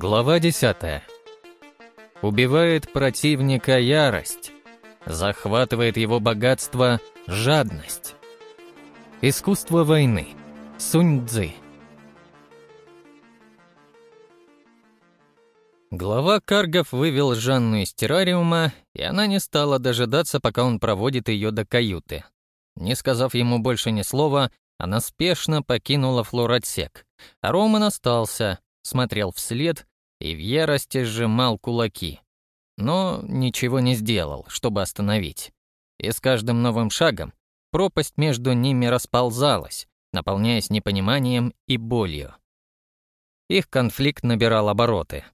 Глава 10. Убивает противника ярость. Захватывает его богатство жадность. Искусство войны. Сунь Цзы. Глава Каргов вывел Жанну из террариума, и она не стала дожидаться, пока он проводит ее до каюты. Не сказав ему больше ни слова, она спешно покинула флоратсек, а Роман остался, смотрел вслед и в ярости сжимал кулаки. Но ничего не сделал, чтобы остановить. И с каждым новым шагом пропасть между ними расползалась, наполняясь непониманием и болью. Их конфликт набирал обороты.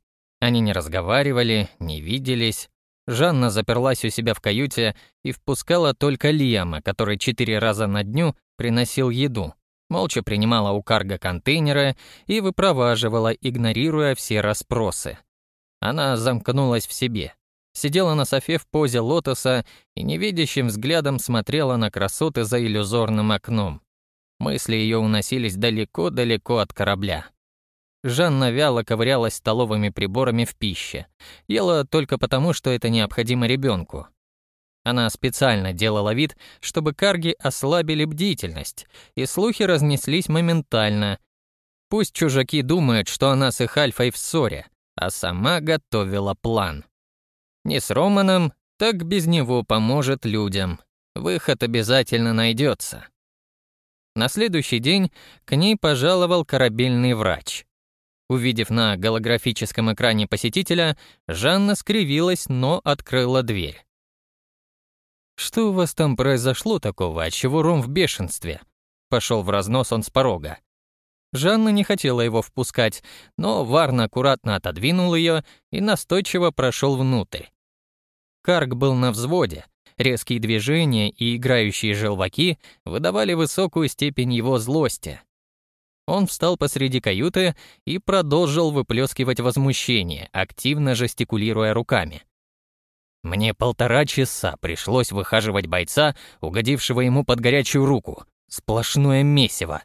Они не разговаривали, не виделись. Жанна заперлась у себя в каюте и впускала только Лиама, который четыре раза на дню приносил еду, молча принимала у карга контейнеры и выпроваживала, игнорируя все расспросы. Она замкнулась в себе, сидела на софе в позе лотоса и невидящим взглядом смотрела на красоты за иллюзорным окном. Мысли ее уносились далеко-далеко от корабля. Жанна вяло ковырялась столовыми приборами в пище. Ела только потому, что это необходимо ребенку. Она специально делала вид, чтобы карги ослабили бдительность, и слухи разнеслись моментально. Пусть чужаки думают, что она с их Альфой в ссоре, а сама готовила план. Не с Романом, так без него поможет людям. Выход обязательно найдется. На следующий день к ней пожаловал корабельный врач. Увидев на голографическом экране посетителя, Жанна скривилась, но открыла дверь. «Что у вас там произошло такого, отчего Ром в бешенстве?» Пошел в разнос он с порога. Жанна не хотела его впускать, но Варна аккуратно отодвинул ее и настойчиво прошел внутрь. Карг был на взводе. Резкие движения и играющие желваки выдавали высокую степень его злости. Он встал посреди каюты и продолжил выплескивать возмущение, активно жестикулируя руками. Мне полтора часа пришлось выхаживать бойца, угодившего ему под горячую руку. Сплошное месиво.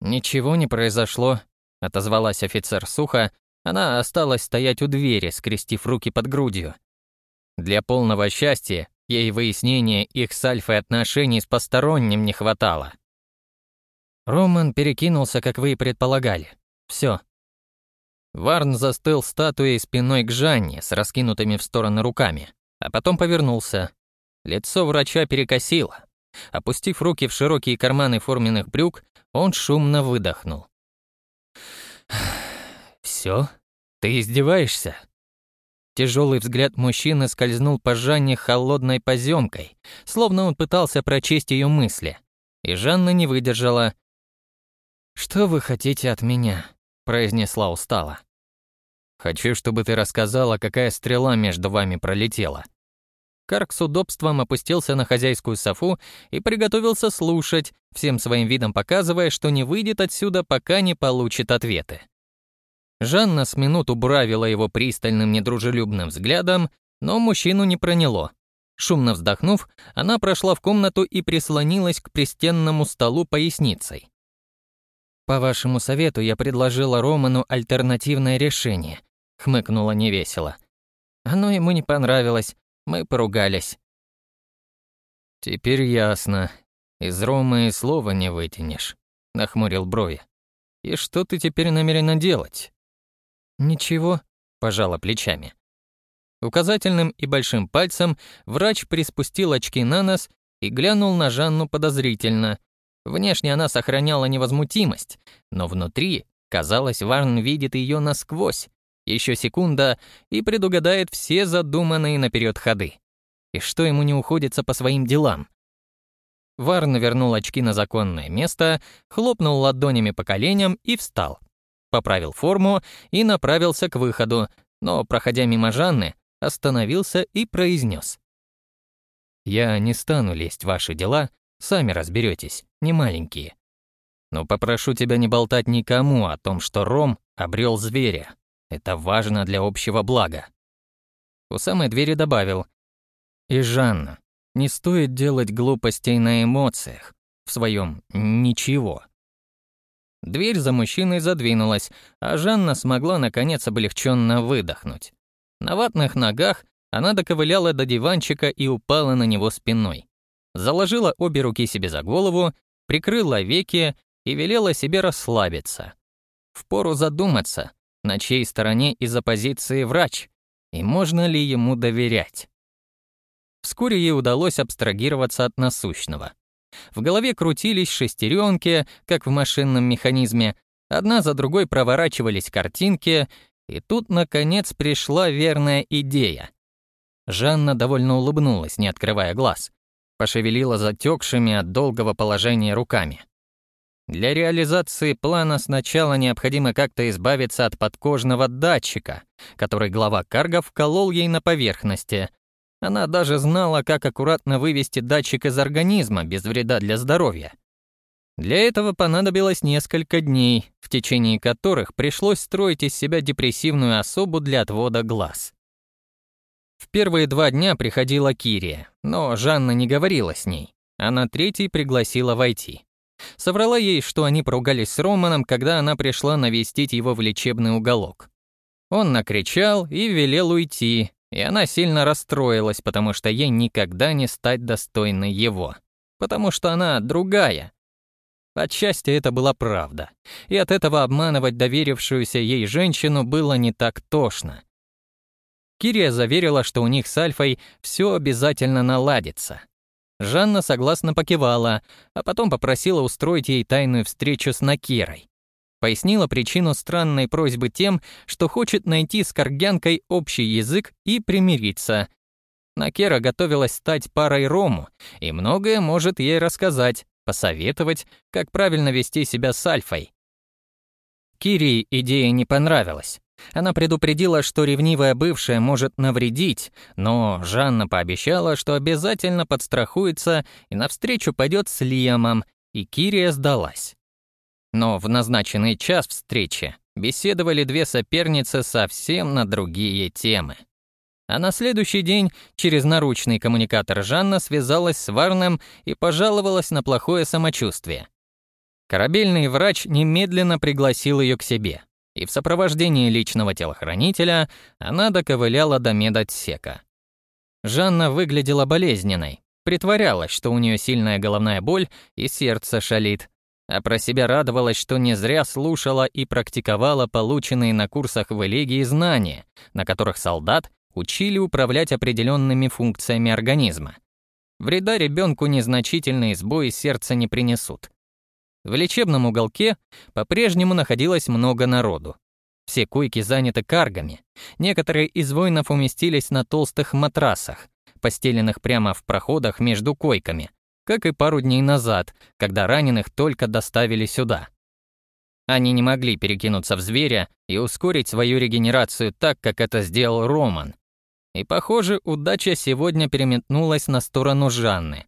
«Ничего не произошло», — отозвалась офицер сухо. Она осталась стоять у двери, скрестив руки под грудью. Для полного счастья ей выяснения их с Альфой отношений с посторонним не хватало. Роман перекинулся, как вы и предполагали. Все, Варн застыл статуей спиной к Жанне с раскинутыми в стороны руками, а потом повернулся. Лицо врача перекосило. Опустив руки в широкие карманы форменных брюк, он шумно выдохнул. «Все? Ты издеваешься?» Тяжелый взгляд мужчины скользнул по Жанне холодной поземкой, словно он пытался прочесть ее мысли. И Жанна не выдержала. «Что вы хотите от меня?» Произнесла устало. «Хочу, чтобы ты рассказала, какая стрела между вами пролетела». Карк с удобством опустился на хозяйскую софу и приготовился слушать, всем своим видом показывая, что не выйдет отсюда, пока не получит ответы. Жанна с минуту бравила его пристальным недружелюбным взглядом, но мужчину не проняло. Шумно вздохнув, она прошла в комнату и прислонилась к пристенному столу поясницей. «По вашему совету я предложила Роману альтернативное решение», — хмыкнула невесело. «Оно ему не понравилось, мы поругались». «Теперь ясно. Из Ромы и слова не вытянешь», — нахмурил брови. «И что ты теперь намерена делать?» «Ничего», — пожала плечами. Указательным и большим пальцем врач приспустил очки на нос и глянул на Жанну подозрительно, Внешне она сохраняла невозмутимость, но внутри, казалось, Варн видит ее насквозь. Еще секунда и предугадает все задуманные наперед ходы. И что ему не уходится по своим делам? Варн вернул очки на законное место, хлопнул ладонями по коленям и встал. Поправил форму и направился к выходу, но, проходя мимо Жанны, остановился и произнес. «Я не стану лезть в ваши дела Сами разберетесь, не маленькие. Но попрошу тебя не болтать никому о том, что Ром обрел зверя. Это важно для общего блага. У самой двери добавил. И Жанна, не стоит делать глупостей на эмоциях, в своем ничего. Дверь за мужчиной задвинулась, а Жанна смогла наконец облегченно выдохнуть. На ватных ногах она доковыляла до диванчика и упала на него спиной. Заложила обе руки себе за голову, прикрыла веки и велела себе расслабиться. Впору задуматься, на чьей стороне из оппозиции врач, и можно ли ему доверять. Вскоре ей удалось абстрагироваться от насущного. В голове крутились шестеренки, как в машинном механизме, одна за другой проворачивались картинки, и тут, наконец, пришла верная идея. Жанна довольно улыбнулась, не открывая глаз. Пошевелила затекшими от долгого положения руками. Для реализации плана сначала необходимо как-то избавиться от подкожного датчика, который глава Карга вколол ей на поверхности. Она даже знала, как аккуратно вывести датчик из организма без вреда для здоровья. Для этого понадобилось несколько дней, в течение которых пришлось строить из себя депрессивную особу для отвода глаз. В первые два дня приходила Кирия, но Жанна не говорила с ней, а на третий пригласила войти. Соврала ей, что они поругались с Романом, когда она пришла навестить его в лечебный уголок. Он накричал и велел уйти, и она сильно расстроилась, потому что ей никогда не стать достойной его. Потому что она другая. Отчасти это была правда, и от этого обманывать доверившуюся ей женщину было не так тошно. Кирия заверила, что у них с Альфой все обязательно наладится. Жанна согласно покивала, а потом попросила устроить ей тайную встречу с Накерой. Пояснила причину странной просьбы тем, что хочет найти с Каргянкой общий язык и примириться. Накера готовилась стать парой Рому и многое может ей рассказать, посоветовать, как правильно вести себя с Альфой. Кире идея не понравилась. Она предупредила, что ревнивая бывшая может навредить, но Жанна пообещала, что обязательно подстрахуется и навстречу пойдет с Лиамом, и Кирия сдалась. Но в назначенный час встречи беседовали две соперницы совсем на другие темы. А на следующий день через наручный коммуникатор Жанна связалась с Варном и пожаловалась на плохое самочувствие. Корабельный врач немедленно пригласил ее к себе и в сопровождении личного телохранителя она доковыляла до медотсека. Жанна выглядела болезненной, притворялась, что у нее сильная головная боль и сердце шалит, а про себя радовалась, что не зря слушала и практиковала полученные на курсах в Элегии знания, на которых солдат учили управлять определенными функциями организма. Вреда ребенку незначительные сбои сердца не принесут. В лечебном уголке по-прежнему находилось много народу. Все койки заняты каргами. Некоторые из воинов уместились на толстых матрасах, постеленных прямо в проходах между койками, как и пару дней назад, когда раненых только доставили сюда. Они не могли перекинуться в зверя и ускорить свою регенерацию так, как это сделал Роман. И, похоже, удача сегодня переметнулась на сторону Жанны.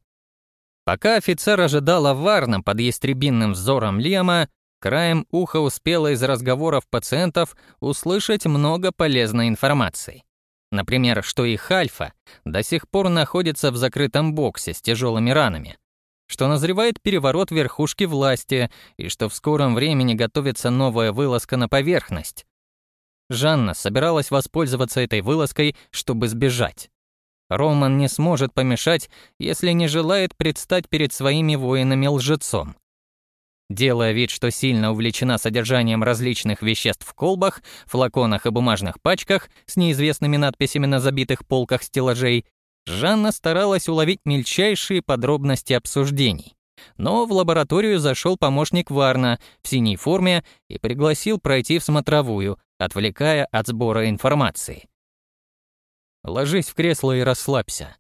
Пока офицер ожидал Варна под ястребинным взором Лема, краем уха успела из разговоров пациентов услышать много полезной информации. Например, что их Альфа до сих пор находится в закрытом боксе с тяжелыми ранами, что назревает переворот верхушки власти и что в скором времени готовится новая вылазка на поверхность. Жанна собиралась воспользоваться этой вылазкой, чтобы сбежать. Роман не сможет помешать, если не желает предстать перед своими воинами лжецом. Делая вид, что сильно увлечена содержанием различных веществ в колбах, флаконах и бумажных пачках с неизвестными надписями на забитых полках стеллажей, Жанна старалась уловить мельчайшие подробности обсуждений. Но в лабораторию зашел помощник Варна в синей форме и пригласил пройти в смотровую, отвлекая от сбора информации. Ложись в кресло и расслабься.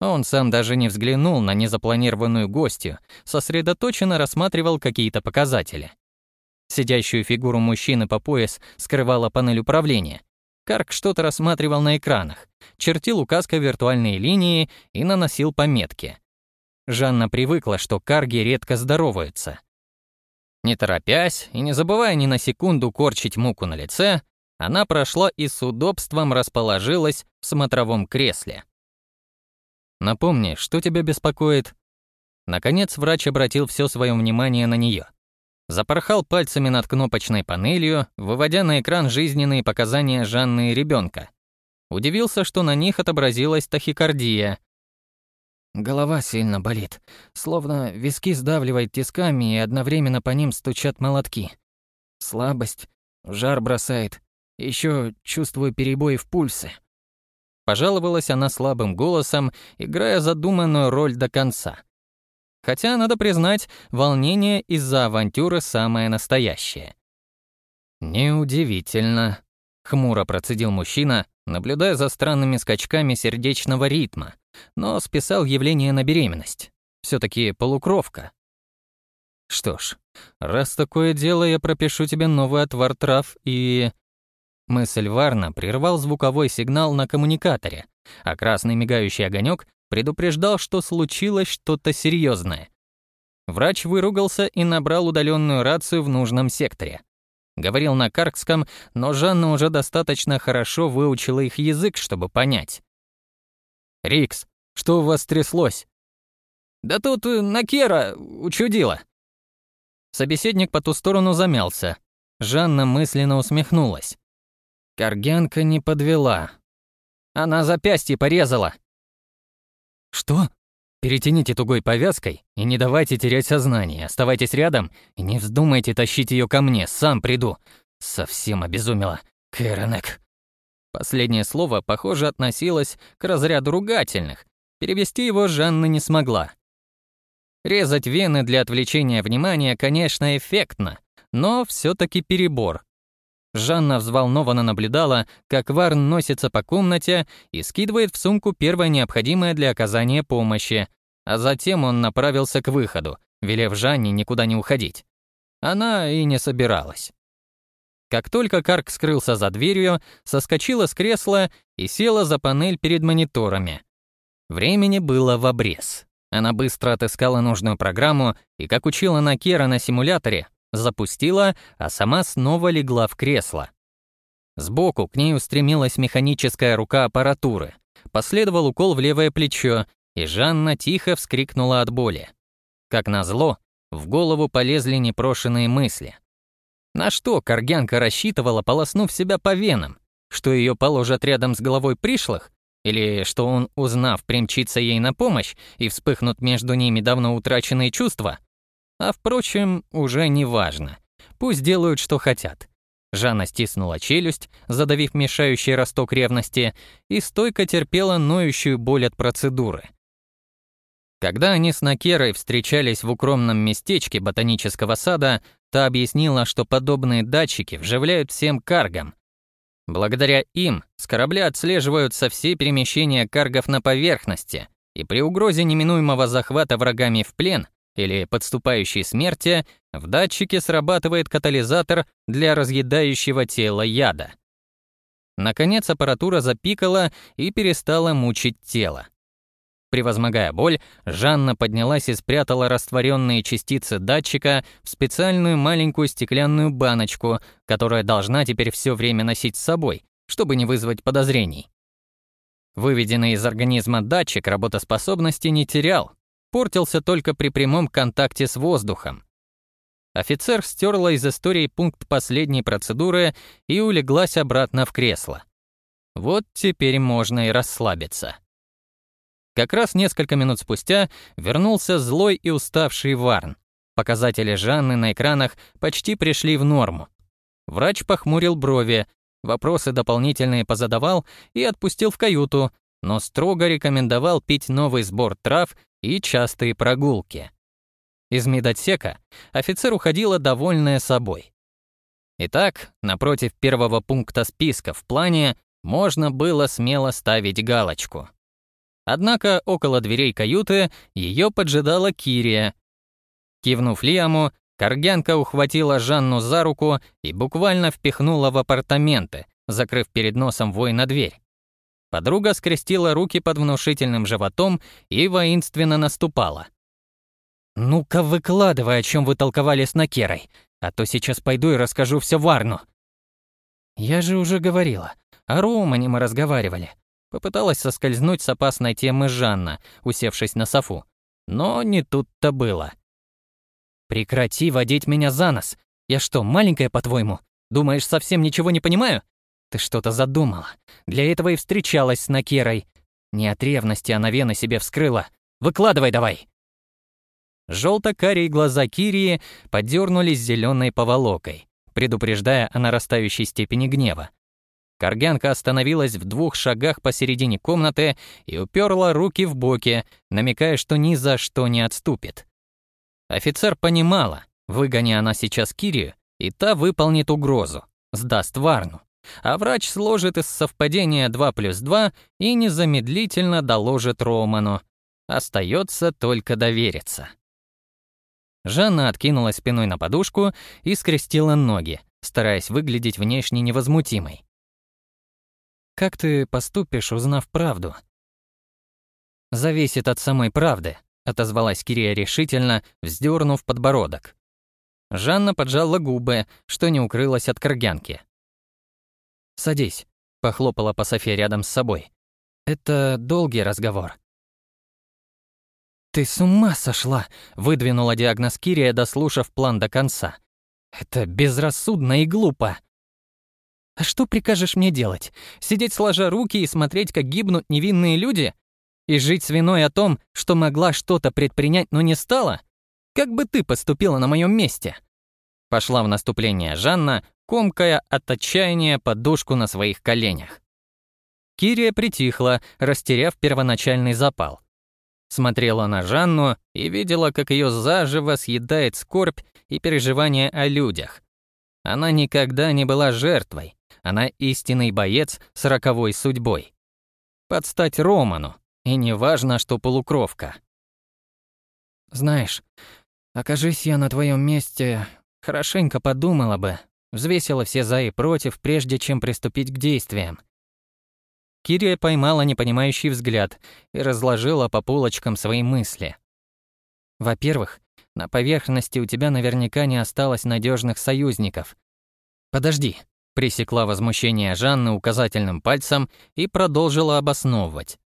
Он сам даже не взглянул на незапланированную гостью, сосредоточенно рассматривал какие-то показатели. Сидящую фигуру мужчины по пояс скрывала панель управления. Карк что-то рассматривал на экранах, чертил указкой виртуальные линии и наносил пометки. Жанна привыкла, что карги редко здороваются. Не торопясь и не забывая ни на секунду корчить муку на лице, она прошла и с удобством расположилась в смотровом кресле. «Напомни, что тебя беспокоит?» Наконец врач обратил все свое внимание на нее. запорхал пальцами над кнопочной панелью, выводя на экран жизненные показания Жанны и ребенка. Удивился, что на них отобразилась тахикардия. Голова сильно болит, словно виски сдавливает тисками и одновременно по ним стучат молотки. Слабость, жар бросает, еще чувствую перебои в пульсе. Пожаловалась она слабым голосом, играя задуманную роль до конца. Хотя, надо признать, волнение из-за авантюры самое настоящее. «Неудивительно», — хмуро процедил мужчина, наблюдая за странными скачками сердечного ритма, но списал явление на беременность. все таки полукровка. Что ж, раз такое дело, я пропишу тебе новый отвар трав и... Мысль Варна прервал звуковой сигнал на коммуникаторе, а красный мигающий огонек предупреждал, что случилось что-то серьезное. Врач выругался и набрал удаленную рацию в нужном секторе. Говорил на каркском, но Жанна уже достаточно хорошо выучила их язык, чтобы понять. «Рикс, что у вас тряслось?» «Да тут э, Накера учудила». Собеседник по ту сторону замялся. Жанна мысленно усмехнулась. Каргянка не подвела. Она запястье порезала. Что? Перетяните тугой повязкой и не давайте терять сознание. Оставайтесь рядом и не вздумайте тащить ее ко мне, сам приду. Совсем обезумела. Кэронек. Последнее слово, похоже, относилось к разряду ругательных. Перевести его Жанна не смогла. Резать вены для отвлечения внимания, конечно, эффектно, но все таки перебор. Жанна взволнованно наблюдала, как Варн носится по комнате и скидывает в сумку первое необходимое для оказания помощи, а затем он направился к выходу, велев Жанне никуда не уходить. Она и не собиралась. Как только Карк скрылся за дверью, соскочила с кресла и села за панель перед мониторами. Времени было в обрез. Она быстро отыскала нужную программу и, как учила Накера на симуляторе, запустила, а сама снова легла в кресло. Сбоку к ней устремилась механическая рука аппаратуры. Последовал укол в левое плечо, и Жанна тихо вскрикнула от боли. Как назло, в голову полезли непрошенные мысли. На что Каргянка рассчитывала, полоснув себя по венам? Что ее положат рядом с головой пришлых? Или что он, узнав, примчится ей на помощь и вспыхнут между ними давно утраченные чувства? А впрочем, уже не важно. Пусть делают, что хотят. Жанна стиснула челюсть, задавив мешающий росток ревности, и стойко терпела ноющую боль от процедуры. Когда они с Накерой встречались в укромном местечке ботанического сада, та объяснила, что подобные датчики вживляют всем каргам. Благодаря им с корабля отслеживаются все перемещения каргов на поверхности, и при угрозе неминуемого захвата врагами в плен или подступающей смерти, в датчике срабатывает катализатор для разъедающего тело яда. Наконец аппаратура запикала и перестала мучить тело. Превозмогая боль, Жанна поднялась и спрятала растворенные частицы датчика в специальную маленькую стеклянную баночку, которая должна теперь все время носить с собой, чтобы не вызвать подозрений. Выведенный из организма датчик работоспособности не терял, портился только при прямом контакте с воздухом. Офицер стерла из истории пункт последней процедуры и улеглась обратно в кресло. Вот теперь можно и расслабиться. Как раз несколько минут спустя вернулся злой и уставший Варн. Показатели Жанны на экранах почти пришли в норму. Врач похмурил брови, вопросы дополнительные позадавал и отпустил в каюту, но строго рекомендовал пить новый сбор трав и частые прогулки. Из медотсека офицер уходила довольная собой. Итак, напротив первого пункта списка в плане можно было смело ставить галочку. Однако около дверей каюты ее поджидала Кирия. Кивнув Лиаму, Каргянка ухватила Жанну за руку и буквально впихнула в апартаменты, закрыв перед носом воина дверь. Подруга скрестила руки под внушительным животом и воинственно наступала. «Ну-ка выкладывай, о чем вы толковали с Накерой, а то сейчас пойду и расскажу все Варну». «Я же уже говорила, о Романе мы разговаривали». Попыталась соскользнуть с опасной темы Жанна, усевшись на софу. Но не тут-то было. Прекрати водить меня за нос. Я что, маленькая, по-твоему? Думаешь, совсем ничего не понимаю? Ты что-то задумала. Для этого и встречалась с Накерой. Не от ревности она вены себе вскрыла. Выкладывай давай. Желто-карие глаза Кирии подернулись зеленой поволокой, предупреждая о нарастающей степени гнева. Каргянка остановилась в двух шагах посередине комнаты и уперла руки в боки, намекая, что ни за что не отступит. Офицер понимала, выгони она сейчас Кирию, и та выполнит угрозу, сдаст Варну. А врач сложит из совпадения 2 плюс 2 и незамедлительно доложит Роману. Остается только довериться. Жанна откинулась спиной на подушку и скрестила ноги, стараясь выглядеть внешне невозмутимой. «Как ты поступишь, узнав правду?» «Зависит от самой правды», — отозвалась Кирия решительно, вздернув подбородок. Жанна поджала губы, что не укрылась от каргянки. «Садись», — похлопала по Софе рядом с собой. «Это долгий разговор». «Ты с ума сошла!» — выдвинула диагноз Кирия, дослушав план до конца. «Это безрассудно и глупо!» «А что прикажешь мне делать? Сидеть сложа руки и смотреть, как гибнут невинные люди? И жить с виной о том, что могла что-то предпринять, но не стала? Как бы ты поступила на моем месте?» Пошла в наступление Жанна, комкая от отчаяния подушку на своих коленях. Кирия притихла, растеряв первоначальный запал. Смотрела на Жанну и видела, как ее заживо съедает скорбь и переживания о людях. Она никогда не была жертвой, она истинный боец с роковой судьбой. Подстать Роману, и не важно, что полукровка. «Знаешь, окажись я на твоем месте, хорошенько подумала бы, взвесила все за и против, прежде чем приступить к действиям. Кирия поймала непонимающий взгляд и разложила по полочкам свои мысли. Во-первых, на поверхности у тебя наверняка не осталось надежных союзников. Подожди, пресекла возмущение Жанны указательным пальцем и продолжила обосновывать.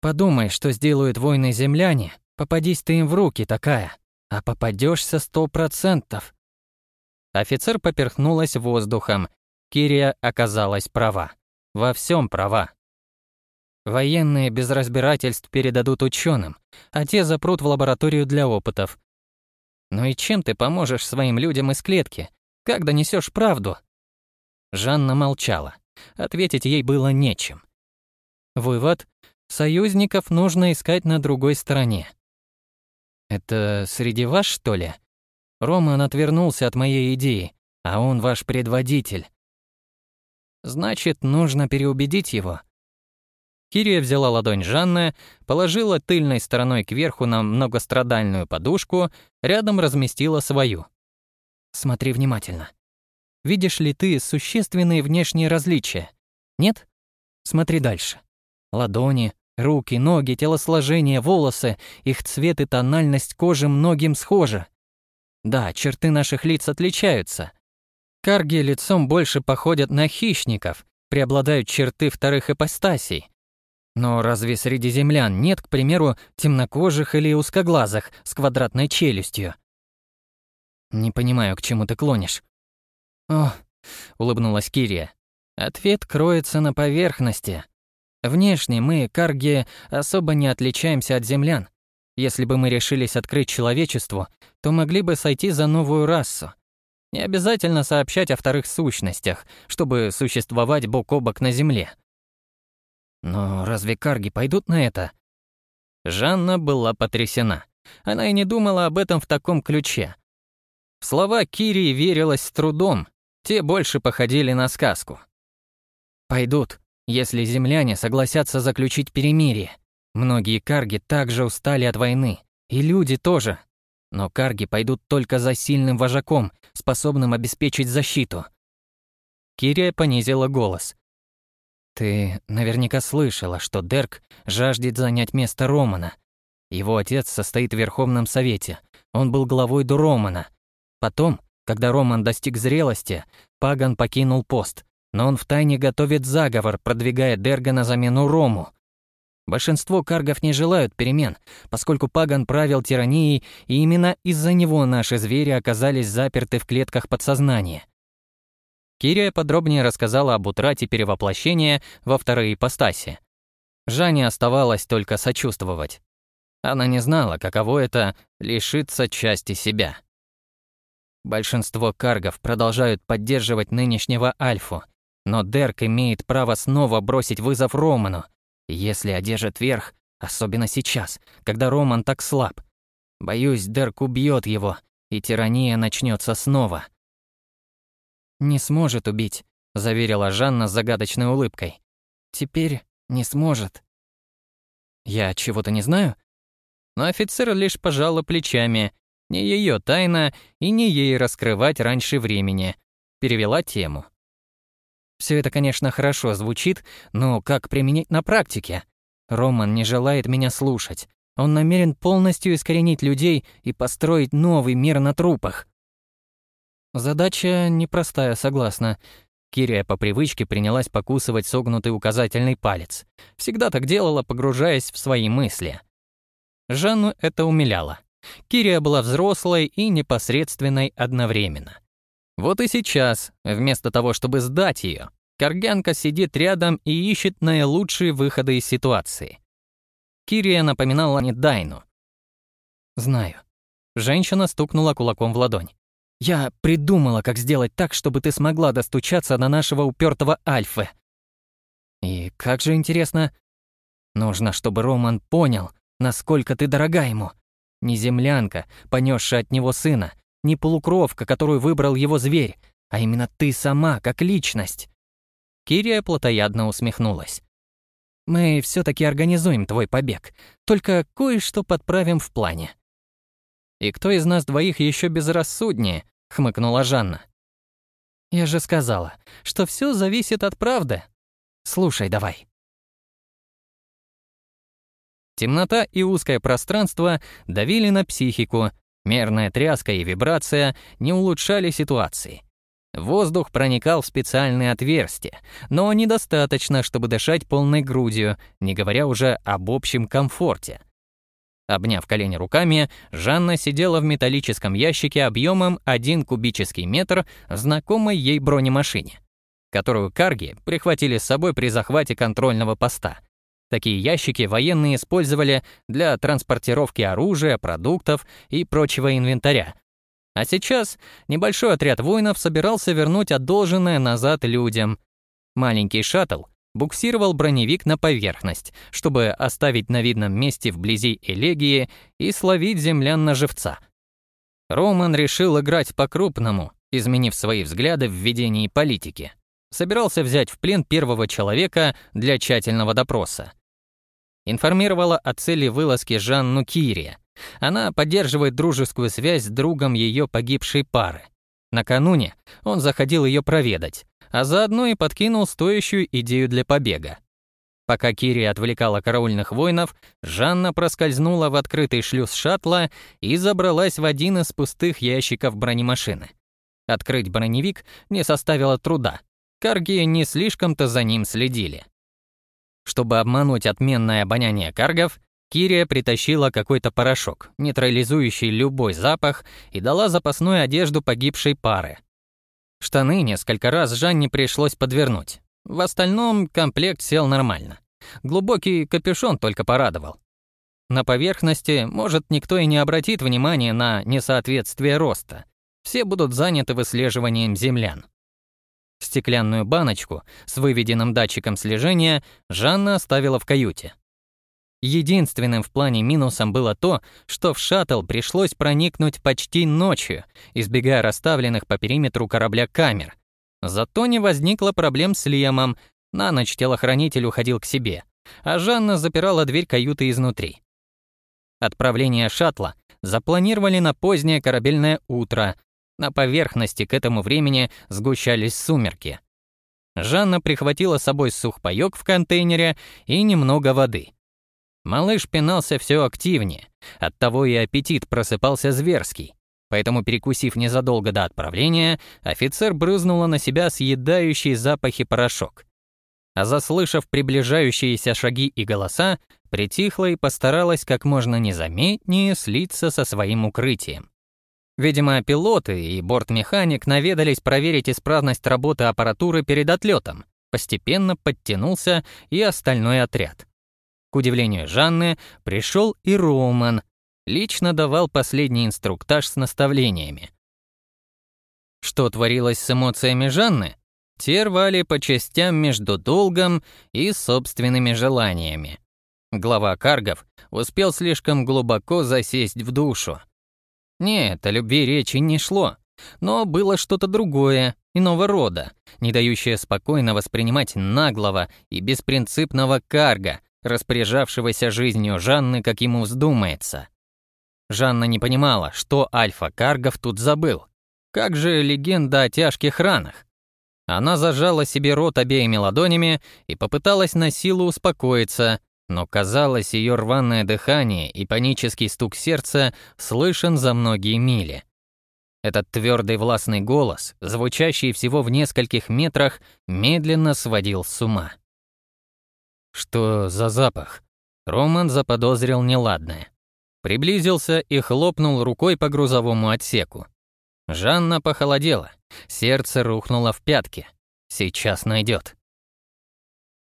Подумай, что сделают воины-земляне, попадись ты им в руки такая, а попадешься сто процентов. Офицер поперхнулась воздухом. Кирия оказалась права. Во всем права. Военные без разбирательств передадут ученым, а те запрут в лабораторию для опытов. Ну и чем ты поможешь своим людям из клетки? Как донесешь правду? Жанна молчала. Ответить ей было нечем. Вывод. Союзников нужно искать на другой стороне. Это среди вас, что ли? Роман отвернулся от моей идеи, а он ваш предводитель. Значит, нужно переубедить его. Кирия взяла ладонь Жанны, положила тыльной стороной кверху на многострадальную подушку, рядом разместила свою. Смотри внимательно. Видишь ли ты существенные внешние различия? Нет? Смотри дальше. Ладони, руки, ноги, телосложение, волосы, их цвет и тональность кожи многим схожи. Да, черты наших лиц отличаются, Карги лицом больше походят на хищников, преобладают черты вторых ипостасей. Но разве среди землян нет, к примеру, темнокожих или узкоглазых с квадратной челюстью? Не понимаю, к чему ты клонишь. О, улыбнулась Кирия. Ответ кроется на поверхности. Внешне мы, карги, особо не отличаемся от землян. Если бы мы решились открыть человечеству, то могли бы сойти за новую расу. Не обязательно сообщать о вторых сущностях, чтобы существовать бок о бок на Земле. Но разве карги пойдут на это? Жанна была потрясена. Она и не думала об этом в таком ключе. В слова Кирии верилась с трудом, те больше походили на сказку. «Пойдут, если земляне согласятся заключить перемирие. Многие карги также устали от войны, и люди тоже. Но карги пойдут только за сильным вожаком, способным обеспечить защиту. Кирия понизила голос. «Ты наверняка слышала, что Дерк жаждет занять место Романа. Его отец состоит в Верховном Совете. Он был главой до Романа. Потом, когда Роман достиг зрелости, Паган покинул пост, но он втайне готовит заговор, продвигая Дерга на замену Рому. Большинство каргов не желают перемен, поскольку Паган правил тиранией, и именно из-за него наши звери оказались заперты в клетках подсознания. Кирия подробнее рассказала об утрате перевоплощения во второй ипостаси. Жанне оставалось только сочувствовать. Она не знала, каково это — лишиться части себя. Большинство каргов продолжают поддерживать нынешнего Альфу, но Дерк имеет право снова бросить вызов Роману, если одержит верх, особенно сейчас, когда Роман так слаб. Боюсь, Дерк убьет его, и тирания начнется снова. «Не сможет убить», — заверила Жанна с загадочной улыбкой. «Теперь не сможет». «Я чего-то не знаю?» Но офицер лишь пожала плечами. Не ее тайна и не ей раскрывать раньше времени. Перевела тему. Все это, конечно, хорошо звучит, но как применить на практике? Роман не желает меня слушать. Он намерен полностью искоренить людей и построить новый мир на трупах. Задача непростая, согласна. Кирия по привычке принялась покусывать согнутый указательный палец. Всегда так делала, погружаясь в свои мысли. Жанну это умиляло. Кирия была взрослой и непосредственной одновременно. Вот и сейчас, вместо того, чтобы сдать ее, Карганка сидит рядом и ищет наилучшие выходы из ситуации. Кирия напоминала не Дайну. «Знаю». Женщина стукнула кулаком в ладонь. «Я придумала, как сделать так, чтобы ты смогла достучаться до нашего упертого Альфы». «И как же интересно...» «Нужно, чтобы Роман понял, насколько ты дорога ему. Не землянка, понесшая от него сына, не полукровка, которую выбрал его зверь, а именно ты сама, как личность. Кирия плотоядно усмехнулась. Мы все таки организуем твой побег, только кое-что подправим в плане. И кто из нас двоих еще безрассуднее? хмыкнула Жанна. Я же сказала, что все зависит от правды. Слушай давай. Темнота и узкое пространство давили на психику, мерная тряска и вибрация не улучшали ситуации. Воздух проникал в специальные отверстия, но недостаточно, чтобы дышать полной грудью, не говоря уже об общем комфорте. Обняв колени руками, Жанна сидела в металлическом ящике объемом 1 кубический метр знакомой ей бронемашине, которую карги прихватили с собой при захвате контрольного поста. Такие ящики военные использовали для транспортировки оружия, продуктов и прочего инвентаря. А сейчас небольшой отряд воинов собирался вернуть одолженное назад людям. Маленький шаттл буксировал броневик на поверхность, чтобы оставить на видном месте вблизи элегии и словить землян на живца. Роман решил играть по-крупному, изменив свои взгляды в ведении политики собирался взять в плен первого человека для тщательного допроса. Информировала о цели вылазки Жанну Кири. Она поддерживает дружескую связь с другом ее погибшей пары. Накануне он заходил ее проведать, а заодно и подкинул стоящую идею для побега. Пока Кири отвлекала караульных воинов, Жанна проскользнула в открытый шлюз шаттла и забралась в один из пустых ящиков бронемашины. Открыть броневик не составило труда. Карги не слишком-то за ним следили. Чтобы обмануть отменное обоняние каргов, Кирия притащила какой-то порошок, нейтрализующий любой запах, и дала запасную одежду погибшей пары. Штаны несколько раз Жанне пришлось подвернуть. В остальном комплект сел нормально. Глубокий капюшон только порадовал. На поверхности, может, никто и не обратит внимания на несоответствие роста. Все будут заняты выслеживанием землян. Стеклянную баночку с выведенным датчиком слежения Жанна оставила в каюте. Единственным в плане минусом было то, что в шаттл пришлось проникнуть почти ночью, избегая расставленных по периметру корабля камер. Зато не возникло проблем с Лемом, на ночь телохранитель уходил к себе, а Жанна запирала дверь каюты изнутри. Отправление шаттла запланировали на позднее корабельное утро, на поверхности к этому времени сгущались сумерки. Жанна прихватила с собой сухпайок в контейнере и немного воды. Малыш пинался все активнее, оттого и аппетит просыпался зверский. Поэтому, перекусив незадолго до отправления, офицер брызнула на себя съедающий запахи порошок. а заслышав приближающиеся шаги и голоса, притихла и постаралась как можно незаметнее слиться со своим укрытием. Видимо, пилоты и бортмеханик наведались проверить исправность работы аппаратуры перед отлетом. Постепенно подтянулся и остальной отряд. К удивлению Жанны, пришел и Роман. Лично давал последний инструктаж с наставлениями. Что творилось с эмоциями Жанны? Те рвали по частям между долгом и собственными желаниями. Глава Каргов успел слишком глубоко засесть в душу. Нет, о любви речи не шло, но было что-то другое, иного рода, не дающее спокойно воспринимать наглого и беспринципного Карга, распоряжавшегося жизнью Жанны, как ему вздумается. Жанна не понимала, что Альфа Каргов тут забыл. Как же легенда о тяжких ранах? Она зажала себе рот обеими ладонями и попыталась на силу успокоиться, но казалось, ее рваное дыхание и панический стук сердца слышен за многие мили. Этот твердый властный голос, звучащий всего в нескольких метрах, медленно сводил с ума. Что за запах? Роман заподозрил неладное. Приблизился и хлопнул рукой по грузовому отсеку. Жанна похолодела, сердце рухнуло в пятки. Сейчас найдет.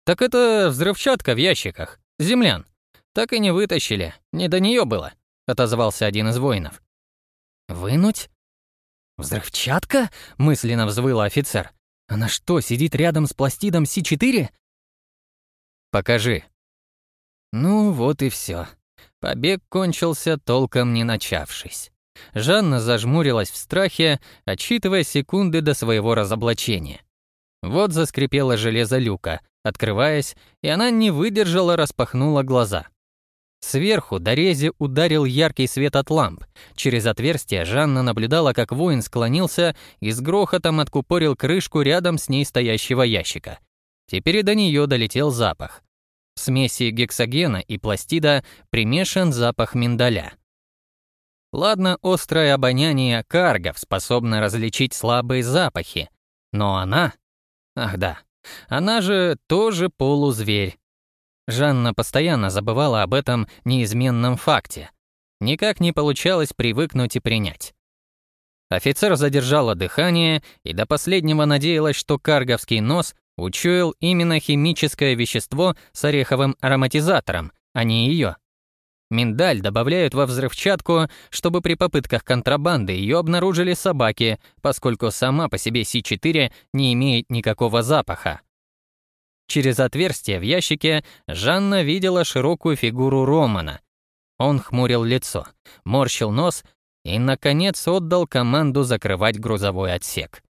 «Так это взрывчатка в ящиках», «Землян, так и не вытащили, не до нее было», — отозвался один из воинов. «Вынуть? Взрывчатка?» — мысленно взвыл офицер. «Она что, сидит рядом с пластидом С4?» «Покажи». Ну вот и все. Побег кончился, толком не начавшись. Жанна зажмурилась в страхе, отсчитывая секунды до своего разоблачения. Вот заскрипело железо люка, открываясь, и она не выдержала, распахнула глаза. Сверху до рези ударил яркий свет от ламп. Через отверстие Жанна наблюдала, как воин склонился и с грохотом откупорил крышку рядом с ней стоящего ящика. Теперь до нее долетел запах. В смеси гексогена и пластида примешан запах миндаля. Ладно, острое обоняние каргов способно различить слабые запахи, но она... Ах да, она же тоже полузверь. Жанна постоянно забывала об этом неизменном факте. Никак не получалось привыкнуть и принять. Офицер задержала дыхание и до последнего надеялась, что карговский нос учуял именно химическое вещество с ореховым ароматизатором, а не ее. Миндаль добавляют во взрывчатку, чтобы при попытках контрабанды ее обнаружили собаки, поскольку сама по себе С4 не имеет никакого запаха. Через отверстие в ящике Жанна видела широкую фигуру Романа. Он хмурил лицо, морщил нос и, наконец, отдал команду закрывать грузовой отсек.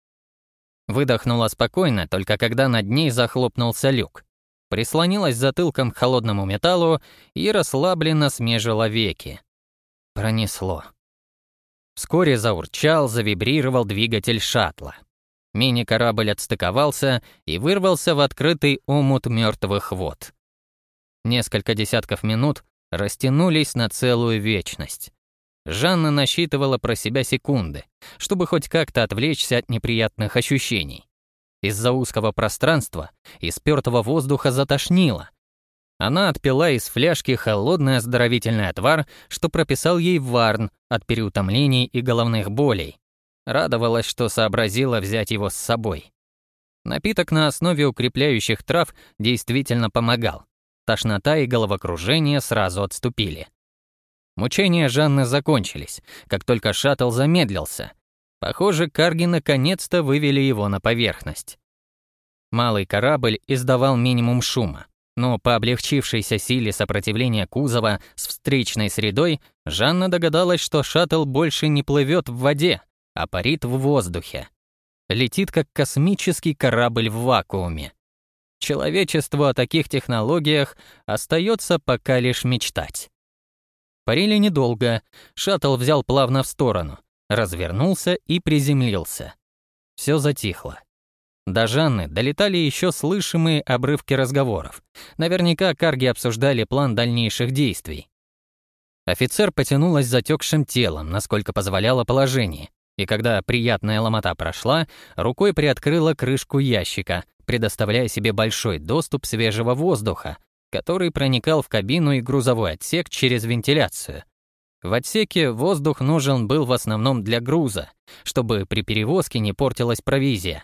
Выдохнула спокойно, только когда над ней захлопнулся люк прислонилась затылком к холодному металлу и расслабленно смежила веки. Пронесло. Вскоре заурчал, завибрировал двигатель шаттла. Мини-корабль отстыковался и вырвался в открытый омут мертвых вод. Несколько десятков минут растянулись на целую вечность. Жанна насчитывала про себя секунды, чтобы хоть как-то отвлечься от неприятных ощущений. Из-за узкого пространства и спёртого воздуха затошнило. Она отпила из фляжки холодный оздоровительный отвар, что прописал ей Варн от переутомлений и головных болей. Радовалась, что сообразила взять его с собой. Напиток на основе укрепляющих трав действительно помогал. Тошнота и головокружение сразу отступили. Мучения Жанны закончились, как только шаттл замедлился, Похоже, карги наконец-то вывели его на поверхность. Малый корабль издавал минимум шума, но по облегчившейся силе сопротивления кузова с встречной средой Жанна догадалась, что шаттл больше не плывет в воде, а парит в воздухе. Летит как космический корабль в вакууме. Человечеству о таких технологиях остается пока лишь мечтать. Парили недолго, шаттл взял плавно в сторону, развернулся и приземлился. Все затихло. До Жанны долетали еще слышимые обрывки разговоров. Наверняка карги обсуждали план дальнейших действий. Офицер потянулась затекшим телом, насколько позволяло положение, и когда приятная ломота прошла, рукой приоткрыла крышку ящика, предоставляя себе большой доступ свежего воздуха, который проникал в кабину и грузовой отсек через вентиляцию. В отсеке воздух нужен был в основном для груза, чтобы при перевозке не портилась провизия.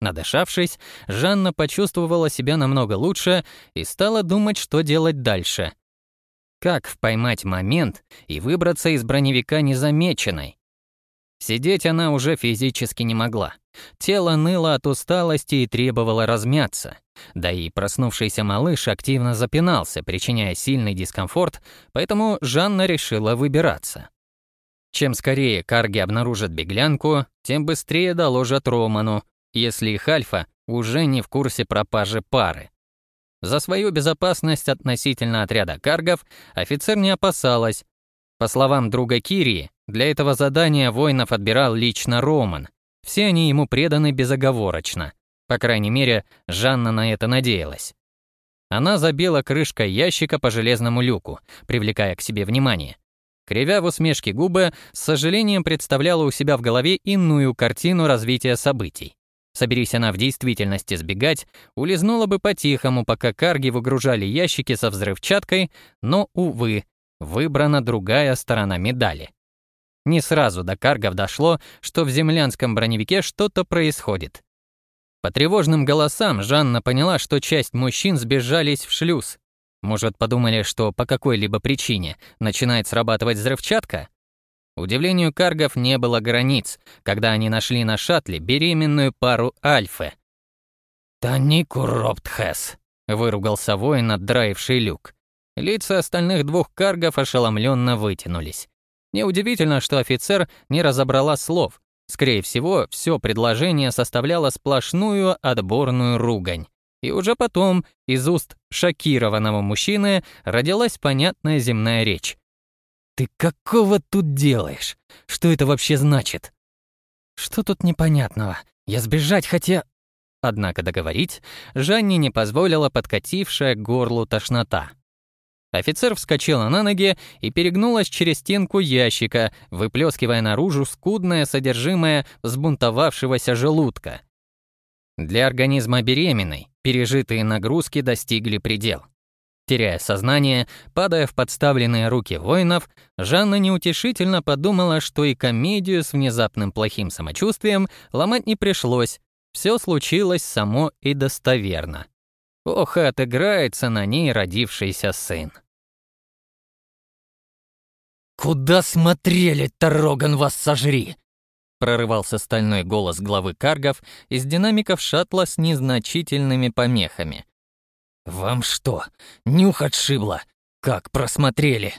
Надышавшись, Жанна почувствовала себя намного лучше и стала думать, что делать дальше. Как поймать момент и выбраться из броневика незамеченной? Сидеть она уже физически не могла. Тело ныло от усталости и требовало размяться. Да и проснувшийся малыш активно запинался, причиняя сильный дискомфорт, поэтому Жанна решила выбираться. Чем скорее Карги обнаружат беглянку, тем быстрее доложат Роману, если их альфа уже не в курсе пропажи пары. За свою безопасность относительно отряда каргов офицер не опасалась. По словам друга Кирии, для этого задания воинов отбирал лично Роман. Все они ему преданы безоговорочно. По крайней мере, Жанна на это надеялась. Она забила крышкой ящика по железному люку, привлекая к себе внимание. Кривя в усмешке губы, с сожалением представляла у себя в голове иную картину развития событий. Соберись она в действительности сбегать, улизнула бы по-тихому, пока карги выгружали ящики со взрывчаткой, но, увы, выбрана другая сторона медали. Не сразу до каргов дошло, что в землянском броневике что-то происходит. По тревожным голосам Жанна поняла, что часть мужчин сбежались в шлюз. Может, подумали, что по какой-либо причине начинает срабатывать взрывчатка? Удивлению каргов не было границ, когда они нашли на шаттле беременную пару Альфы. «Танику Роптхэс», — выругался воин, отдраивший люк. Лица остальных двух каргов ошеломленно вытянулись. Неудивительно, что офицер не разобрала слов. Скорее всего, все предложение составляло сплошную отборную ругань. И уже потом из уст шокированного мужчины родилась понятная земная речь. «Ты какого тут делаешь? Что это вообще значит?» «Что тут непонятного? Я сбежать хотя...» Однако договорить Жанне не позволила подкатившая к горлу тошнота. Офицер вскочила на ноги и перегнулась через стенку ящика, выплескивая наружу скудное содержимое взбунтовавшегося желудка. Для организма беременной пережитые нагрузки достигли предел. Теряя сознание, падая в подставленные руки воинов, Жанна неутешительно подумала, что и комедию с внезапным плохим самочувствием ломать не пришлось. Все случилось само и достоверно. Ох, отыграется на ней родившийся сын. «Куда смотрели, Тароган, вас сожри!» Прорывался стальной голос главы каргов из динамиков шаттла с незначительными помехами. «Вам что, нюх отшибло? Как просмотрели?»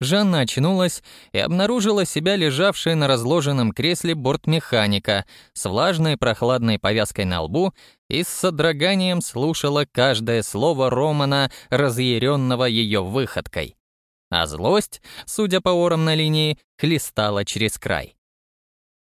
Жанна очнулась и обнаружила себя лежавшей на разложенном кресле бортмеханика с влажной прохладной повязкой на лбу и с содроганием слушала каждое слово Романа, разъяренного ее выходкой а злость, судя по орам на линии, хлестала через край.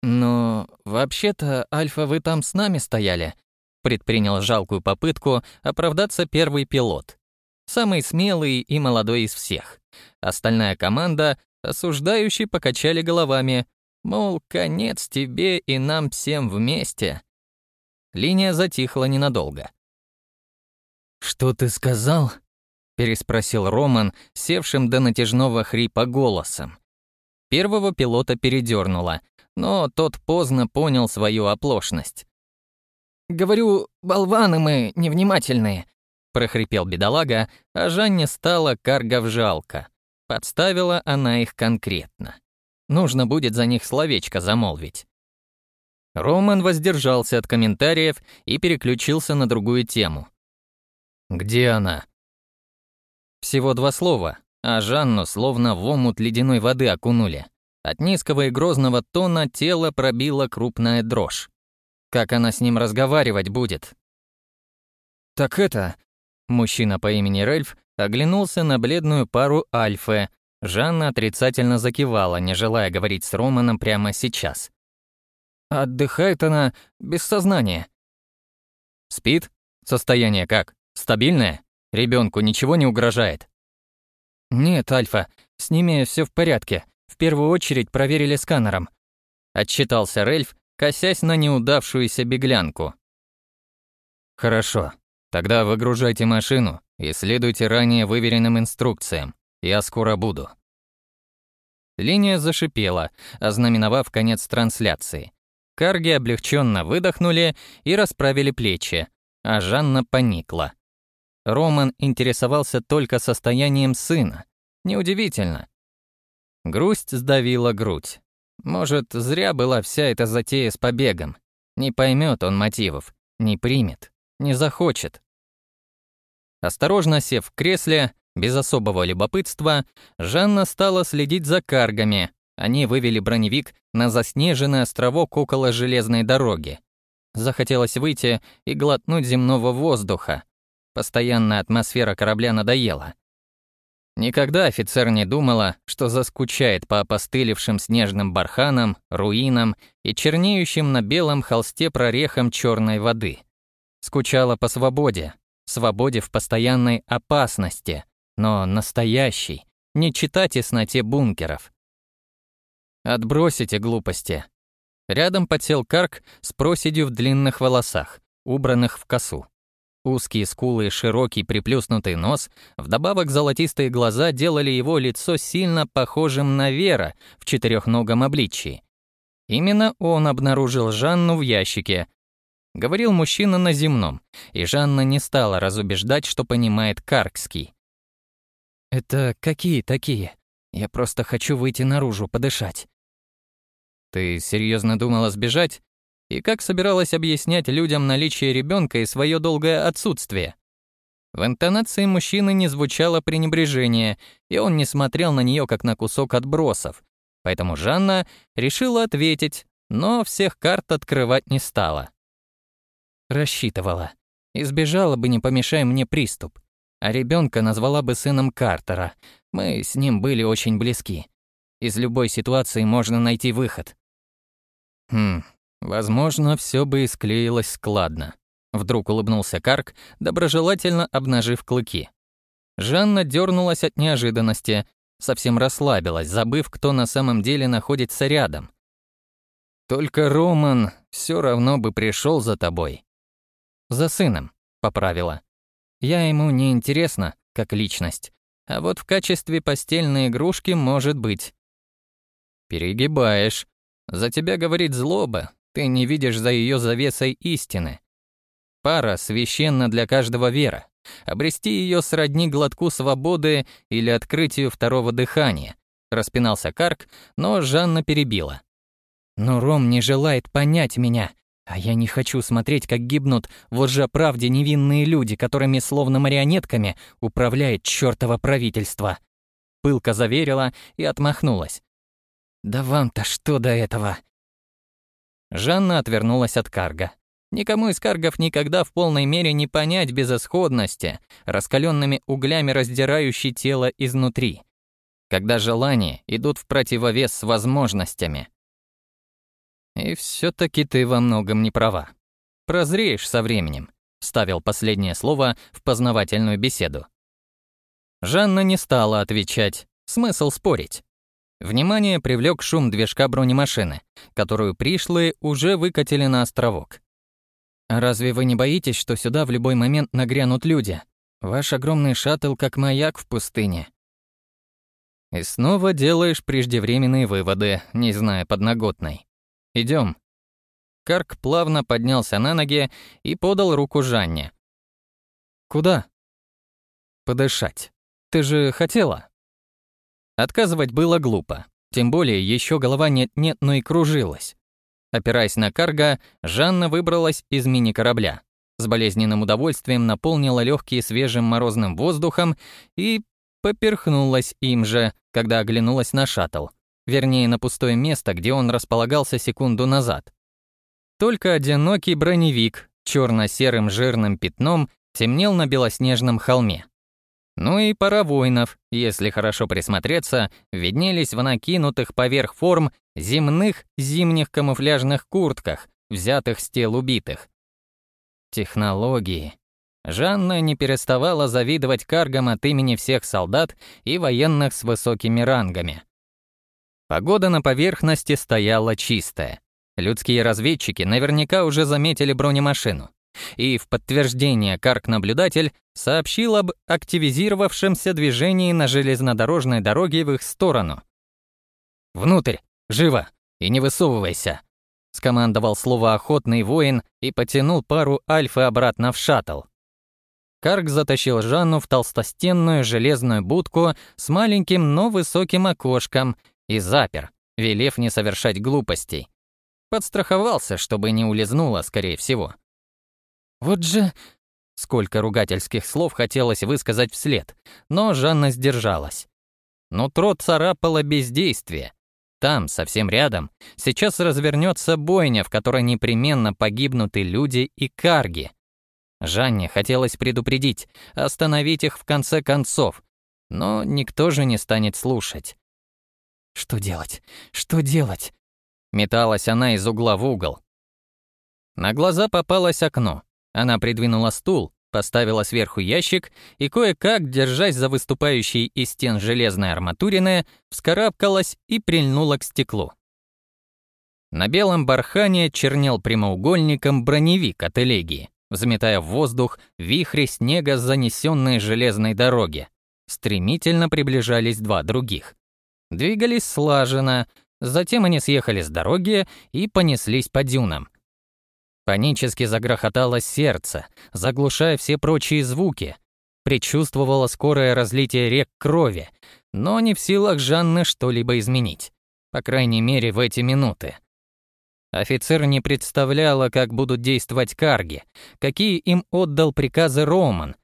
«Но вообще-то, Альфа, вы там с нами стояли», предпринял жалкую попытку оправдаться первый пилот. Самый смелый и молодой из всех. Остальная команда, осуждающие, покачали головами, мол, конец тебе и нам всем вместе. Линия затихла ненадолго. «Что ты сказал?» Переспросил Роман, севшим до натяжного хрипа голосом. Первого пилота передернуло, но тот поздно понял свою оплошность. «Говорю, болваны мы, невнимательные», — прохрипел бедолага, а Жанне стало каргов жалко. Подставила она их конкретно. Нужно будет за них словечко замолвить. Роман воздержался от комментариев и переключился на другую тему. «Где она?» Всего два слова, а Жанну словно в омут ледяной воды окунули. От низкого и грозного тона тело пробило крупная дрожь. Как она с ним разговаривать будет? «Так это...» Мужчина по имени Рельф оглянулся на бледную пару Альфы. Жанна отрицательно закивала, не желая говорить с Романом прямо сейчас. «Отдыхает она без сознания». «Спит? Состояние как? Стабильное?» Ребенку ничего не угрожает? Нет, Альфа, с ними все в порядке. В первую очередь проверили сканером. Отчитался Рельф, косясь на неудавшуюся беглянку. Хорошо. Тогда выгружайте машину и следуйте ранее выверенным инструкциям. Я скоро буду. Линия зашипела, ознаменовав конец трансляции. Карги облегченно выдохнули и расправили плечи, а Жанна поникла. Роман интересовался только состоянием сына. Неудивительно. Грусть сдавила грудь. Может, зря была вся эта затея с побегом. Не поймет он мотивов, не примет, не захочет. Осторожно сев в кресле, без особого любопытства, Жанна стала следить за каргами. Они вывели броневик на заснеженный островок около железной дороги. Захотелось выйти и глотнуть земного воздуха. Постоянная атмосфера корабля надоела. Никогда офицер не думала, что заскучает по опостылевшим снежным барханам, руинам и чернеющим на белом холсте прорехам черной воды. Скучала по свободе, свободе в постоянной опасности, но настоящей, не читать тесноте бункеров. Отбросите глупости. Рядом подсел Карк с проседью в длинных волосах, убранных в косу. Узкие скулы и широкий приплюснутый нос, вдобавок золотистые глаза делали его лицо сильно похожим на Вера в четырехногом обличии. Именно он обнаружил Жанну в ящике. Говорил мужчина на земном, и Жанна не стала разубеждать, что понимает Каркский. «Это какие такие? Я просто хочу выйти наружу, подышать». «Ты серьезно думала сбежать? И как собиралась объяснять людям наличие ребенка и свое долгое отсутствие?» В интонации мужчины не звучало пренебрежение, и он не смотрел на нее как на кусок отбросов. Поэтому Жанна решила ответить, но всех карт открывать не стала. Рассчитывала. Избежала бы, не помешай мне приступ а ребенка назвала бы сыном Картера. Мы с ним были очень близки. Из любой ситуации можно найти выход. Хм, возможно, все бы и склеилось складно. Вдруг улыбнулся Карк, доброжелательно обнажив клыки. Жанна дернулась от неожиданности, совсем расслабилась, забыв, кто на самом деле находится рядом. Только Роман все равно бы пришел за тобой. За сыном, поправила. Я ему не интересна, как личность. А вот в качестве постельной игрушки может быть. Перегибаешь. За тебя говорит злоба, ты не видишь за ее завесой истины. Пара священна для каждого вера. Обрести ее сродни глотку свободы или открытию второго дыхания. Распинался Карк, но Жанна перебила. Но Ром не желает понять меня. А я не хочу смотреть, как гибнут в лжеправде невинные люди, которыми словно марионетками управляет чёртово правительство. Пылка заверила и отмахнулась. «Да вам-то что до этого?» Жанна отвернулась от карга. Никому из каргов никогда в полной мере не понять безысходности, раскаленными углями раздирающей тело изнутри. Когда желания идут в противовес с возможностями — и все-таки ты во многом не права. Прозреешь со временем, ставил последнее слово в познавательную беседу. Жанна не стала отвечать. Смысл спорить. Внимание привлек шум движка бронемашины, которую пришлые уже выкатили на островок. «Разве вы не боитесь, что сюда в любой момент нагрянут люди? Ваш огромный шаттл как маяк в пустыне». И снова делаешь преждевременные выводы, не зная подноготной. Идем. Карк плавно поднялся на ноги и подал руку Жанне. «Куда?» «Подышать. Ты же хотела?» Отказывать было глупо. Тем более еще голова нет-нет, но и кружилась. Опираясь на карга, Жанна выбралась из мини-корабля. С болезненным удовольствием наполнила легкие свежим морозным воздухом и поперхнулась им же, когда оглянулась на шаттл вернее, на пустое место, где он располагался секунду назад. Только одинокий броневик черно-серым жирным пятном темнел на белоснежном холме. Ну и пара воинов, если хорошо присмотреться, виднелись в накинутых поверх форм земных зимних камуфляжных куртках, взятых с тел убитых. Технологии. Жанна не переставала завидовать каргам от имени всех солдат и военных с высокими рангами. Погода на поверхности стояла чистая. Людские разведчики наверняка уже заметили бронемашину. И в подтверждение Карк-наблюдатель сообщил об активизировавшемся движении на железнодорожной дороге в их сторону. «Внутрь! Живо! И не высовывайся!» скомандовал словоохотный воин и потянул пару альфы обратно в шаттл. Карк затащил Жанну в толстостенную железную будку с маленьким, но высоким окошком и запер, велев не совершать глупостей. Подстраховался, чтобы не улизнула, скорее всего. «Вот же...» Сколько ругательских слов хотелось высказать вслед, но Жанна сдержалась. Нутро царапало бездействие, там, совсем рядом, сейчас развернется бойня, в которой непременно погибнут и люди, и карги. Жанне хотелось предупредить, остановить их в конце концов, но никто же не станет слушать. «Что делать? Что делать?» Металась она из угла в угол. На глаза попалось окно. Она придвинула стул, поставила сверху ящик и кое-как, держась за выступающие из стен железной арматурины, вскарабкалась и прильнула к стеклу. На белом бархане чернел прямоугольником броневик от элегии, взметая в воздух вихри снега с занесенной железной дороги. Стремительно приближались два других. Двигались слаженно, затем они съехали с дороги и понеслись по дюнам. Панически загрохотало сердце, заглушая все прочие звуки. Предчувствовало скорое разлитие рек крови, но не в силах Жанны что-либо изменить. По крайней мере, в эти минуты. Офицер не представляла, как будут действовать карги, какие им отдал приказы Роман.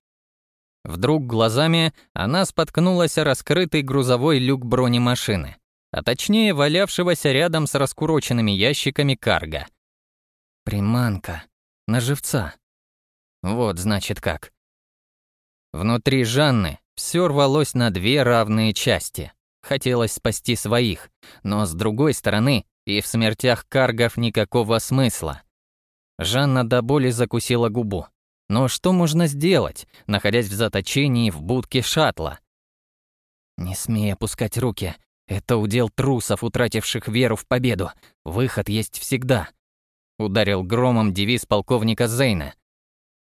Вдруг глазами она споткнулась о раскрытый грузовой люк бронемашины, а точнее валявшегося рядом с раскуроченными ящиками карга — Приманка. На живца. Вот, значит, как. Внутри Жанны все рвалось на две равные части. Хотелось спасти своих, но с другой стороны, и в смертях каргов никакого смысла. Жанна до боли закусила губу. Но что можно сделать, находясь в заточении в будке шаттла? Не смей опускать руки. Это удел трусов, утративших веру в победу. Выход есть всегда ударил громом девиз полковника Зейна.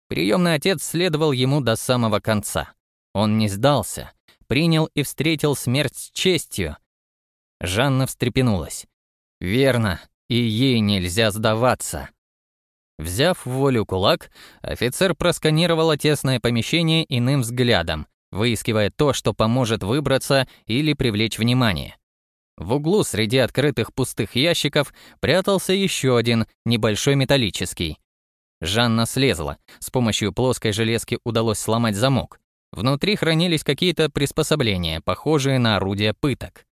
Приемный отец следовал ему до самого конца. Он не сдался, принял и встретил смерть с честью. Жанна встрепенулась. Верно, и ей нельзя сдаваться. Взяв волю кулак, офицер просканировал тесное помещение иным взглядом, выискивая то, что поможет выбраться или привлечь внимание. В углу среди открытых пустых ящиков прятался еще один, небольшой металлический. Жанна слезла. С помощью плоской железки удалось сломать замок. Внутри хранились какие-то приспособления, похожие на орудия пыток.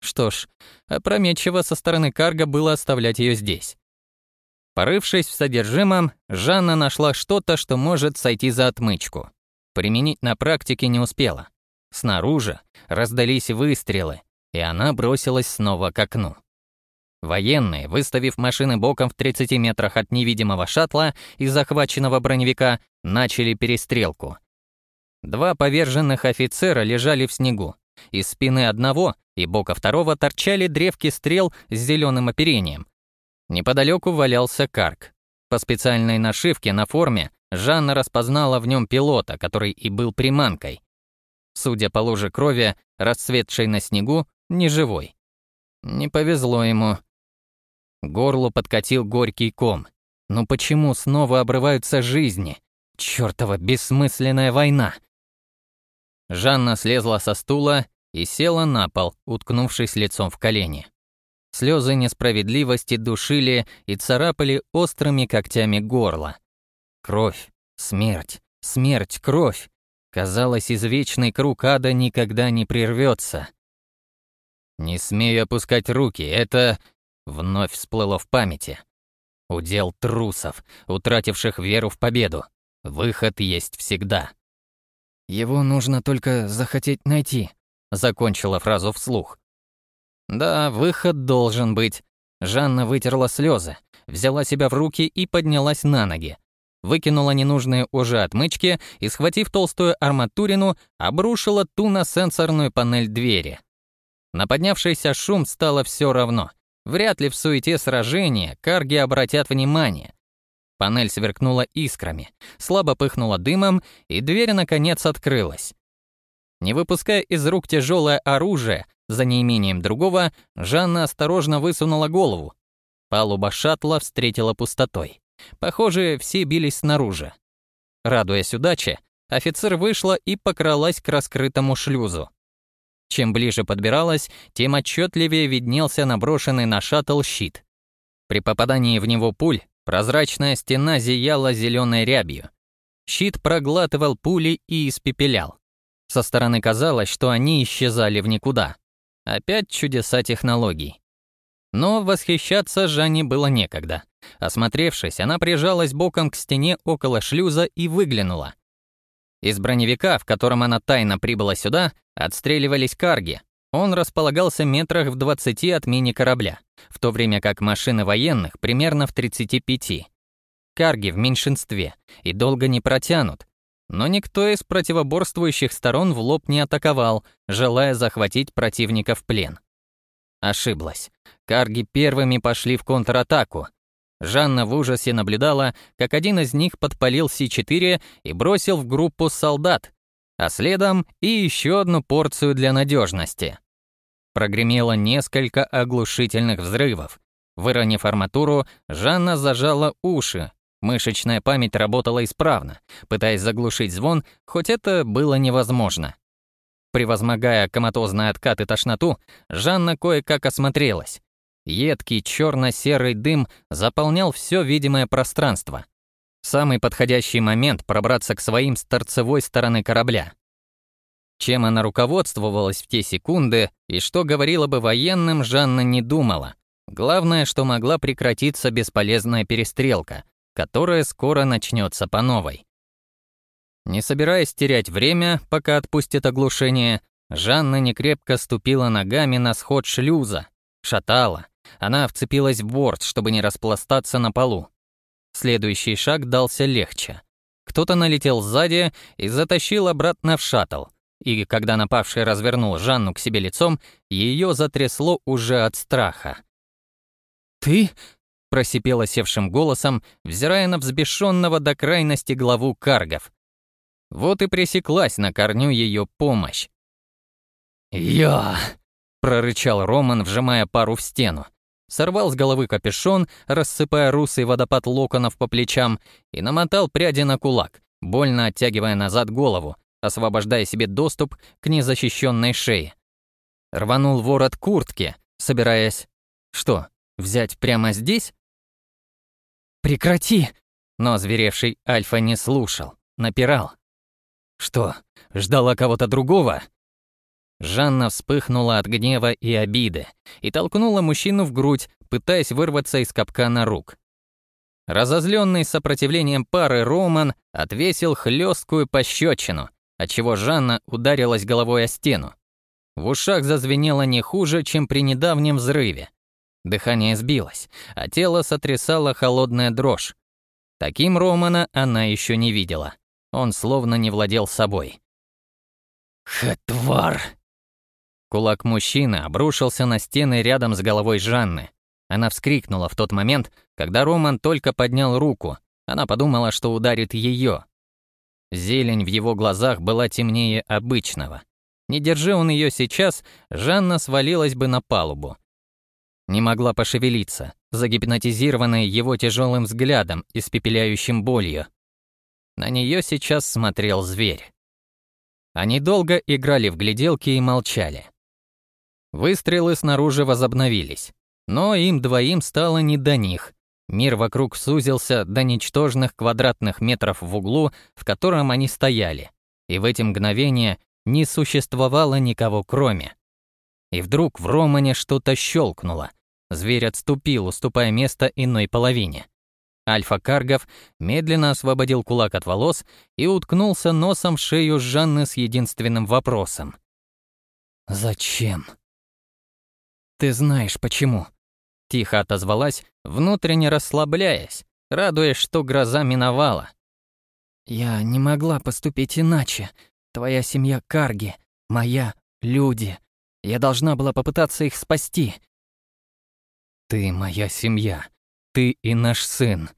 Что ж, опрометчиво со стороны карга было оставлять ее здесь. Порывшись в содержимом, Жанна нашла что-то, что может сойти за отмычку. Применить на практике не успела. Снаружи раздались выстрелы, и она бросилась снова к окну. Военные, выставив машины боком в 30 метрах от невидимого шаттла и захваченного броневика, начали перестрелку. Два поверженных офицера лежали в снегу. Из спины одного и бока второго торчали древки стрел с зеленым оперением. Неподалеку валялся карк. По специальной нашивке на форме Жанна распознала в нем пилота, который и был приманкой. Судя по луже крови, расцветшей на снегу, неживой. Не повезло ему. Горло подкатил горький ком. Но почему снова обрываются жизни? Чёртова бессмысленная война! Жанна слезла со стула и села на пол, уткнувшись лицом в колени. Слезы несправедливости душили и царапали острыми когтями горло. Кровь, смерть, смерть, кровь. Казалось, извечный круг ада никогда не прервется. «Не смей опускать руки, это...» Вновь всплыло в памяти. Удел трусов, утративших веру в победу. Выход есть всегда. «Его нужно только захотеть найти», — закончила фразу вслух. «Да, выход должен быть». Жанна вытерла слезы, взяла себя в руки и поднялась на ноги. Выкинула ненужные уже отмычки и, схватив толстую арматурину, обрушила ту на сенсорную панель двери. На поднявшийся шум стало все равно. Вряд ли в суете сражения карги обратят внимание. Панель сверкнула искрами, слабо пыхнула дымом, и дверь, наконец, открылась. Не выпуская из рук тяжелое оружие, за неимением другого, Жанна осторожно высунула голову. Палуба шаттла встретила пустотой. Похоже, все бились снаружи. Радуясь удаче, офицер вышла и покралась к раскрытому шлюзу. Чем ближе подбиралась, тем отчетливее виднелся наброшенный на шаттл щит. При попадании в него пуль прозрачная стена зияла зеленой рябью. Щит проглатывал пули и испепелял. Со стороны казалось, что они исчезали в никуда. Опять чудеса технологий. Но восхищаться Жанне было некогда. Осмотревшись, она прижалась боком к стене около шлюза и выглянула. Из броневика, в котором она тайно прибыла сюда, отстреливались карги. Он располагался метрах в 20 от мини-корабля, в то время как машины военных примерно в 35. Карги в меньшинстве и долго не протянут, но никто из противоборствующих сторон в лоб не атаковал, желая захватить противника в плен. Ошиблась. Карги первыми пошли в контратаку. Жанна в ужасе наблюдала, как один из них подпалил С-4 и бросил в группу солдат, а следом и еще одну порцию для надежности. Прогремело несколько оглушительных взрывов. Выронив арматуру, Жанна зажала уши, Мышечная память работала исправно, пытаясь заглушить звон, хоть это было невозможно. Превозмогая коматозный откат и тошноту, Жанна кое-как осмотрелась. Едкий черно-серый дым заполнял все видимое пространство. Самый подходящий момент пробраться к своим с торцевой стороны корабля. Чем она руководствовалась в те секунды и что говорила бы военным, Жанна не думала. Главное, что могла прекратиться бесполезная перестрелка, которая скоро начнется по новой. Не собираясь терять время, пока отпустит оглушение, Жанна некрепко ступила ногами на сход шлюза, шатала. Она вцепилась в борт, чтобы не распластаться на полу. Следующий шаг дался легче. Кто-то налетел сзади и затащил обратно в шаттл. И когда напавший развернул Жанну к себе лицом, ее затрясло уже от страха. «Ты?» просипела севшим голосом, взирая на взбешенного до крайности главу каргов. Вот и пресеклась на корню ее помощь. «Я!» — прорычал Роман, вжимая пару в стену. Сорвал с головы капюшон, рассыпая русый водопад локонов по плечам, и намотал пряди на кулак, больно оттягивая назад голову, освобождая себе доступ к незащищенной шее. Рванул ворот куртки, собираясь... Что, взять прямо здесь? «Прекрати!» Но озверевший Альфа не слушал, напирал. «Что, ждала кого-то другого?» Жанна вспыхнула от гнева и обиды и толкнула мужчину в грудь, пытаясь вырваться из капкана рук. Разозленный сопротивлением пары Роман отвесил хлесткую пощечину, отчего Жанна ударилась головой о стену. В ушах зазвенело не хуже, чем при недавнем взрыве. Дыхание сбилось, а тело сотрясало холодная дрожь. Таким Романа она еще не видела. Он словно не владел собой. «Хэтвар!» Кулак мужчины обрушился на стены рядом с головой Жанны. Она вскрикнула в тот момент, когда Роман только поднял руку. Она подумала, что ударит ее. Зелень в его глазах была темнее обычного. Не держи он ее сейчас, Жанна свалилась бы на палубу. Не могла пошевелиться, загипнотизированная его тяжелым взглядом, испепеляющим болью. На нее сейчас смотрел зверь. Они долго играли в гляделки и молчали. Выстрелы снаружи возобновились, но им двоим стало не до них. Мир вокруг сузился до ничтожных квадратных метров в углу, в котором они стояли, и в эти мгновения не существовало никого кроме. И вдруг в Романе что-то щелкнуло. Зверь отступил, уступая место иной половине. Альфа-Каргов медленно освободил кулак от волос и уткнулся носом в шею Жанны с единственным вопросом. «Зачем?» «Ты знаешь, почему?» Тихо отозвалась, внутренне расслабляясь, радуясь, что гроза миновала. «Я не могла поступить иначе. Твоя семья Карги, моя, люди. Я должна была попытаться их спасти. Ты моя семья. Ты и наш сын.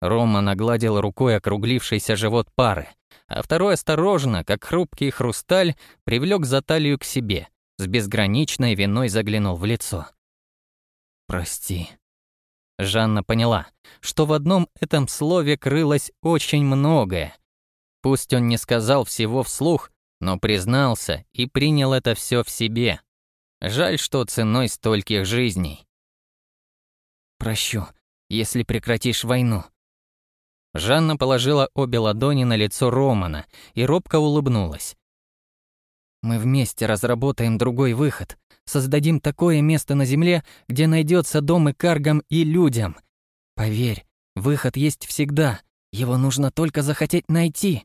Рома нагладил рукой округлившийся живот пары, а второй осторожно, как хрупкий хрусталь, привлек за талию к себе, с безграничной виной заглянул в лицо. «Прости». Жанна поняла, что в одном этом слове крылось очень многое. Пусть он не сказал всего вслух, но признался и принял это все в себе. Жаль, что ценой стольких жизней. «Прощу, если прекратишь войну». Жанна положила обе ладони на лицо Романа и робко улыбнулась. «Мы вместе разработаем другой выход, создадим такое место на Земле, где найдется дом и каргам, и людям. Поверь, выход есть всегда, его нужно только захотеть найти».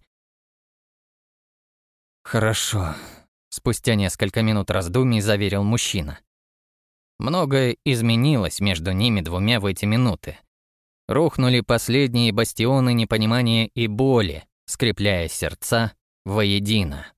«Хорошо», — спустя несколько минут раздумий заверил мужчина. Многое изменилось между ними двумя в эти минуты. Рухнули последние бастионы непонимания и боли, скрепляя сердца воедино.